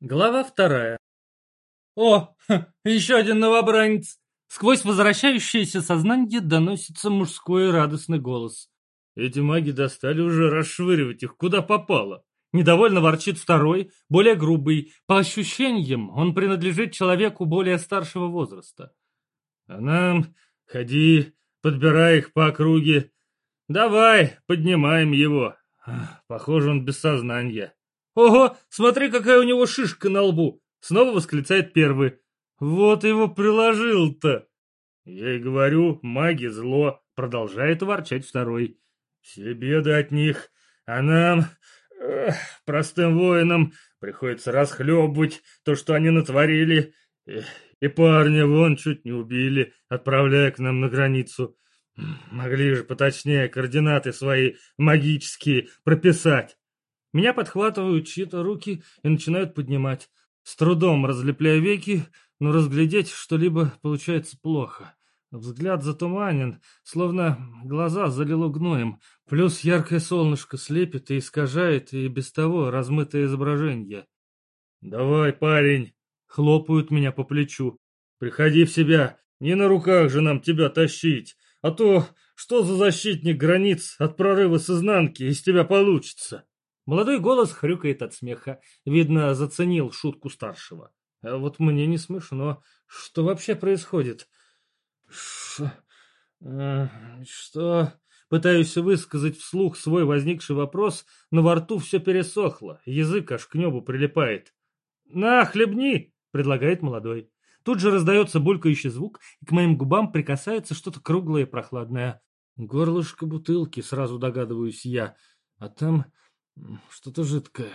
Глава вторая. О, еще один новобранец! Сквозь возвращающееся сознание доносится мужской радостный голос. Эти маги достали уже расшвыривать их, куда попало. Недовольно ворчит второй, более грубый. По ощущениям, он принадлежит человеку более старшего возраста. А нам, ходи, подбирай их по округе. Давай, поднимаем его. Похоже, он без сознания. «Ого, смотри, какая у него шишка на лбу!» Снова восклицает первый. «Вот его приложил-то!» «Я и говорю, маги зло!» Продолжает ворчать второй. «Все беды от них, а нам, эх, простым воинам, приходится расхлебывать то, что они натворили. И, и парня вон чуть не убили, отправляя к нам на границу. Могли же поточнее координаты свои магические прописать. Меня подхватывают чьи-то руки и начинают поднимать. С трудом разлепляя веки, но разглядеть что-либо получается плохо. Взгляд затуманен, словно глаза залило гноем. Плюс яркое солнышко слепит и искажает и без того размытое изображение. «Давай, парень!» — хлопают меня по плечу. «Приходи в себя! Не на руках же нам тебя тащить! А то что за защитник границ от прорыва с изнанки из тебя получится?» Молодой голос хрюкает от смеха. Видно, заценил шутку старшего. А вот мне не смешно. Что вообще происходит? Ш... А, что... Пытаюсь высказать вслух свой возникший вопрос, но во рту все пересохло, язык аж к небу прилипает. «На, хлебни!» — предлагает молодой. Тут же раздается булькающий звук, и к моим губам прикасается что-то круглое и прохладное. Горлышко бутылки, сразу догадываюсь я. А там что-то жидкое.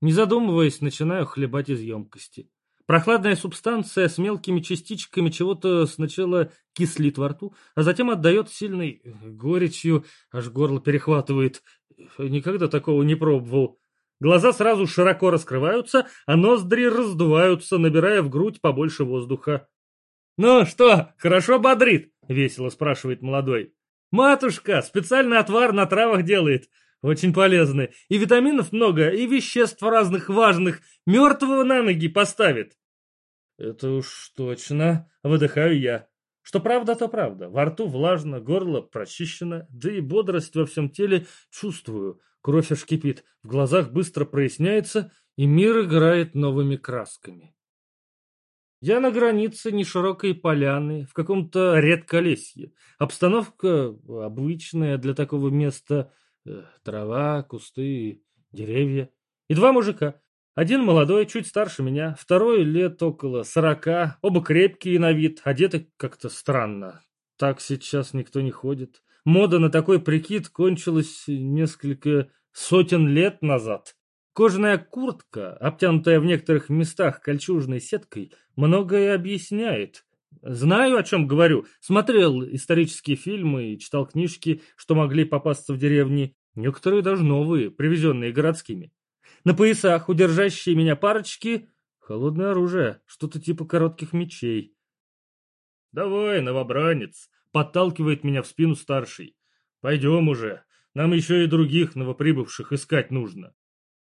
Не задумываясь, начинаю хлебать из емкости. Прохладная субстанция с мелкими частичками чего-то сначала кислит во рту, а затем отдает сильной горечью, аж горло перехватывает. Никогда такого не пробовал. Глаза сразу широко раскрываются, а ноздри раздуваются, набирая в грудь побольше воздуха. «Ну что, хорошо бодрит?» — весело спрашивает молодой. «Матушка специальный отвар на травах делает. Очень полезны. И витаминов много, и веществ разных важных. Мертвого на ноги поставит. Это уж точно. Выдыхаю я. Что правда, то правда. Во рту влажно, горло прочищено, да и бодрость во всем теле чувствую. Кровь аж кипит, в глазах быстро проясняется, и мир играет новыми красками. Я на границе неширокой поляны, в каком-то редколесье. Обстановка обычная для такого места – трава, кусты, деревья. И два мужика. Один молодой, чуть старше меня, второй лет около сорока, оба крепкие на вид, одеты как-то странно. Так сейчас никто не ходит. Мода на такой прикид кончилась несколько сотен лет назад. Кожаная куртка, обтянутая в некоторых местах кольчужной сеткой, многое объясняет. Знаю, о чем говорю. Смотрел исторические фильмы и читал книжки, что могли попасться в деревни. Некоторые даже новые, привезенные городскими. На поясах удержащие меня парочки холодное оружие, что-то типа коротких мечей. «Давай, новобранец!» — подталкивает меня в спину старший. «Пойдем уже, нам еще и других новоприбывших искать нужно».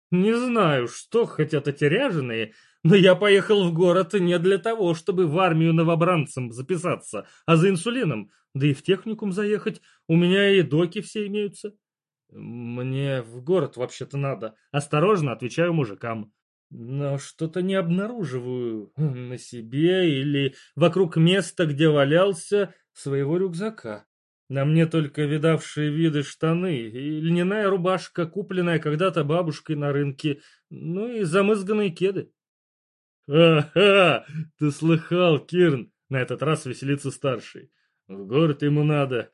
Не знаю, что хотят эти ряженые, но я поехал в город не для того, чтобы в армию новобранцам записаться, а за инсулином, да и в техникум заехать. У меня и доки все имеются. Мне в город вообще-то надо. Осторожно отвечаю мужикам. Но что-то не обнаруживаю на себе или вокруг места, где валялся, своего рюкзака. На мне только видавшие виды штаны и льняная рубашка, купленная когда-то бабушкой на рынке, ну и замызганные кеды. «Ха-ха! Ты слыхал, Кирн?» На этот раз веселится старший. «В город ему надо!»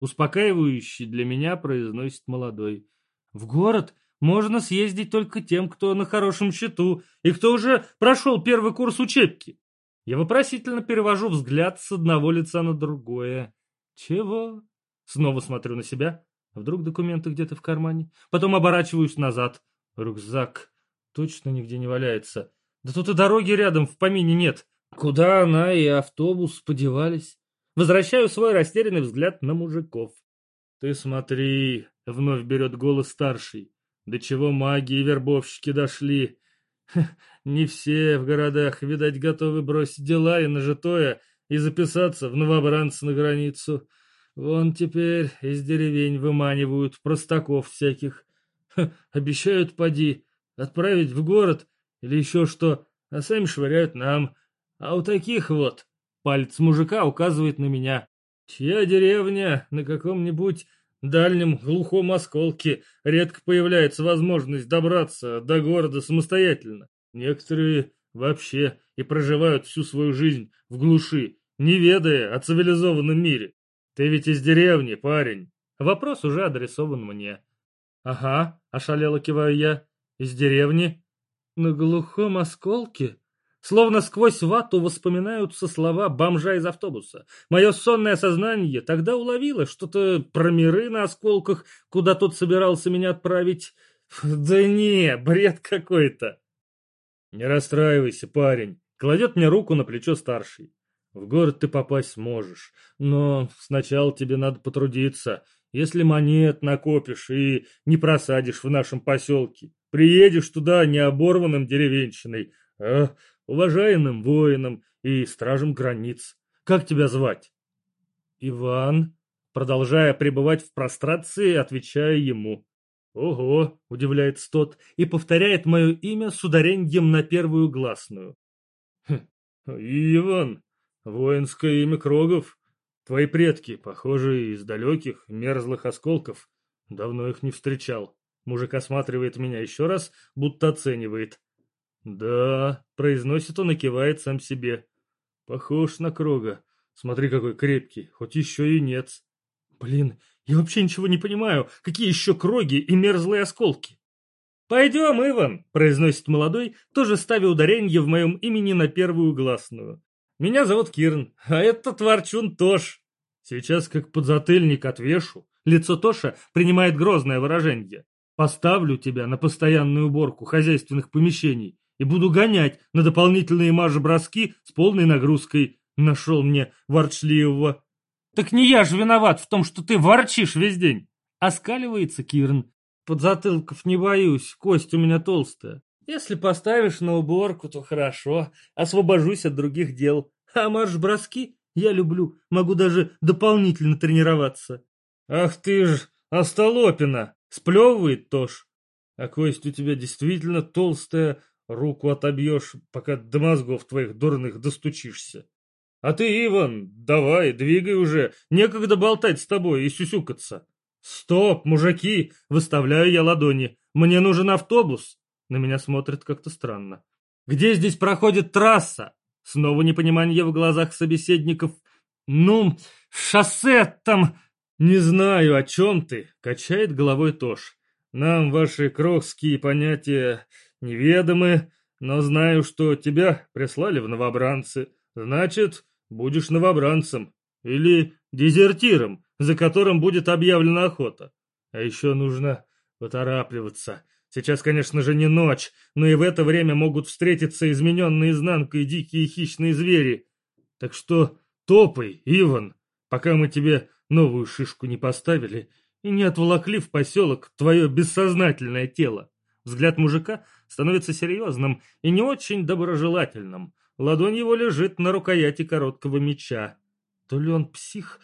Успокаивающий для меня произносит молодой. «В город можно съездить только тем, кто на хорошем счету и кто уже прошел первый курс учебки». Я вопросительно перевожу взгляд с одного лица на другое. «Чего?» Снова смотрю на себя. Вдруг документы где-то в кармане. Потом оборачиваюсь назад. Рюкзак точно нигде не валяется. Да тут и дороги рядом в помине нет. Куда она и автобус подевались? Возвращаю свой растерянный взгляд на мужиков. «Ты смотри!» — вновь берет голос старший. «До чего маги и вербовщики дошли? Не все в городах, видать, готовы бросить дела и нажитое и записаться в новобранцы на границу. Вон теперь из деревень выманивают простаков всяких. Ха, обещают, поди, отправить в город или еще что, а сами швыряют нам. А у таких вот, палец мужика указывает на меня, чья деревня на каком-нибудь дальнем глухом осколке редко появляется возможность добраться до города самостоятельно. Некоторые вообще и проживают всю свою жизнь в глуши, не ведая о цивилизованном мире. Ты ведь из деревни, парень. Вопрос уже адресован мне. Ага, ошалело киваю я. Из деревни? На глухом осколке? Словно сквозь вату воспоминаются слова бомжа из автобуса. Мое сонное сознание тогда уловило что-то про миры на осколках, куда тот собирался меня отправить. Да не, бред какой-то. Не расстраивайся, парень. Кладет мне руку на плечо старший. В город ты попасть сможешь, но сначала тебе надо потрудиться. Если монет накопишь и не просадишь в нашем поселке, приедешь туда не оборванным деревенщиной, а уважаемым воином и стражем границ. Как тебя звать? Иван. Продолжая пребывать в прострации, отвечаю ему. Ого, удивляется тот и повторяет мое имя с ударением на первую гласную. Хм, Иван, воинское имя Крогов. Твои предки, похоже, из далеких, мерзлых осколков. Давно их не встречал. Мужик осматривает меня еще раз, будто оценивает. «Да», — произносит он и кивает сам себе. «Похож на Крога. Смотри, какой крепкий, хоть еще и нет». «Блин, я вообще ничего не понимаю. Какие еще Кроги и мерзлые осколки?» «Пойдем, Иван», — произносит молодой, тоже ставя ударение в моем имени на первую гласную. «Меня зовут Кирн, а этот Ворчун Тош». Сейчас как подзатыльник отвешу. Лицо Тоша принимает грозное выражение. Поставлю тебя на постоянную уборку хозяйственных помещений и буду гонять на дополнительные марш-броски с полной нагрузкой. Нашел мне ворчливого. Так не я же виноват в том, что ты ворчишь весь день. Оскаливается Кирн. Подзатылков не боюсь, кость у меня толстая. Если поставишь на уборку, то хорошо, освобожусь от других дел. А марш-броски я люблю, могу даже дополнительно тренироваться. Ах ты ж, остолопина, сплевывает Тош. А кость у тебя действительно толстая, Руку отобьешь, пока до мозгов твоих дурных достучишься. А ты, Иван, давай, двигай уже, некогда болтать с тобой и сюсюкаться. Стоп, мужики, выставляю я ладони. Мне нужен автобус. На меня смотрит как-то странно. Где здесь проходит трасса? Снова непонимание в глазах собеседников. Ну, шоссе там... Не знаю, о чем ты, качает головой Тош. Нам ваши крохские понятия неведомы, но знаю, что тебя прислали в новобранцы. Значит, будешь новобранцем или дезертиром, за которым будет объявлена охота. А еще нужно поторапливаться. Сейчас, конечно же, не ночь, но и в это время могут встретиться измененные изнанкой дикие хищные звери. Так что топай, Иван, пока мы тебе новую шишку не поставили и не отволокли в поселок твое бессознательное тело. Взгляд мужика становится серьезным и не очень доброжелательным. Ладонь его лежит на рукояти короткого меча. То ли он псих,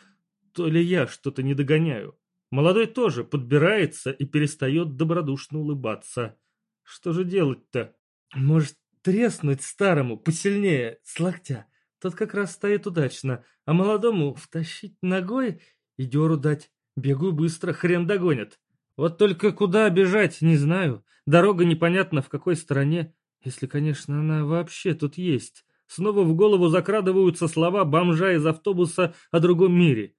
то ли я что-то не догоняю. Молодой тоже подбирается и перестает добродушно улыбаться. Что же делать-то? Может, треснуть старому посильнее с локтя? Тот как раз стоит удачно, а молодому втащить ногой и деру дать. Бегу быстро, хрен догонят. Вот только куда бежать, не знаю. Дорога непонятно в какой стороне, если, конечно, она вообще тут есть. Снова в голову закрадываются слова бомжа из автобуса о другом мире.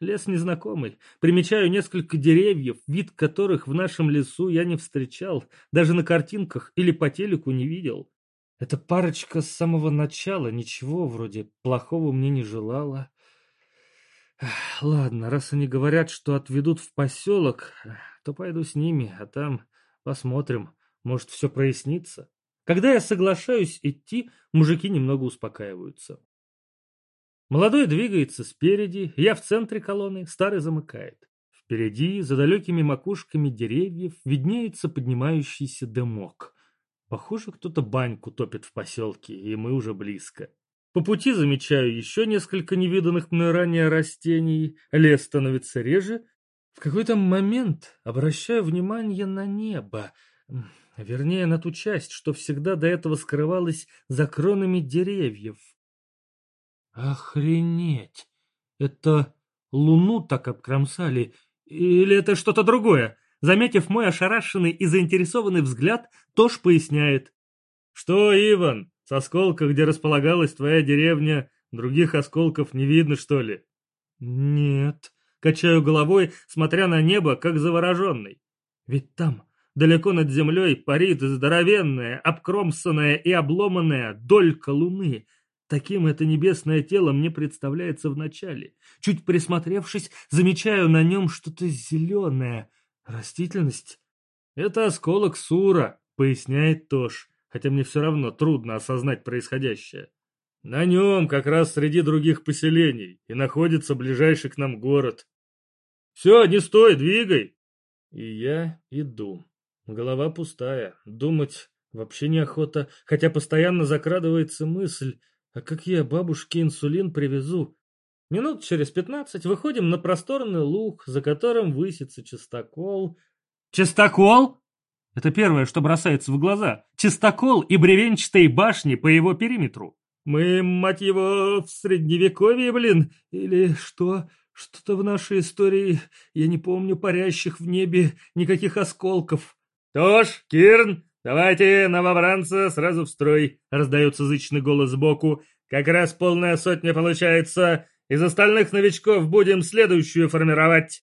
Лес незнакомый. Примечаю несколько деревьев, вид которых в нашем лесу я не встречал, даже на картинках или по телеку не видел. Эта парочка с самого начала ничего вроде плохого мне не желала. Ладно, раз они говорят, что отведут в поселок, то пойду с ними, а там посмотрим, может, все прояснится. Когда я соглашаюсь идти, мужики немного успокаиваются. Молодой двигается спереди, я в центре колонны, старый замыкает. Впереди, за далекими макушками деревьев, виднеется поднимающийся дымок. Похоже, кто-то баньку топит в поселке, и мы уже близко. По пути замечаю еще несколько невиданных мной ранее растений, лес становится реже. В какой-то момент обращаю внимание на небо, вернее, на ту часть, что всегда до этого скрывалась за кронами деревьев. Охренеть! Это луну так обкромсали, или это что-то другое? Заметив мой ошарашенный и заинтересованный взгляд, Тош поясняет. «Что, Иван, с осколка, где располагалась твоя деревня, других осколков не видно, что ли?» «Нет», — качаю головой, смотря на небо, как завороженный. «Ведь там, далеко над землей, парит здоровенная, обкромсанная и обломанная долька луны». Таким это небесное тело мне представляется вначале. Чуть присмотревшись, замечаю на нем что-то зеленое — Растительность? Это осколок Сура, поясняет Тош, хотя мне все равно трудно осознать происходящее. На нем как раз среди других поселений и находится ближайший к нам город. Все, не стой, двигай. И я иду. Голова пустая, думать вообще неохота, хотя постоянно закрадывается мысль, а как я бабушке инсулин привезу? Минут через пятнадцать выходим на просторный луг, за которым высится чистокол. Чистокол? Это первое, что бросается в глаза. Чистокол и бревенчатые башни по его периметру. Мы, мать его, в средневековье, блин, или что? Что-то в нашей истории, я не помню парящих в небе никаких осколков. Тош, Кирн, давайте новобранца сразу в строй, раздается зычный голос сбоку. Как раз полная сотня получается. Из остальных новичков будем следующую формировать.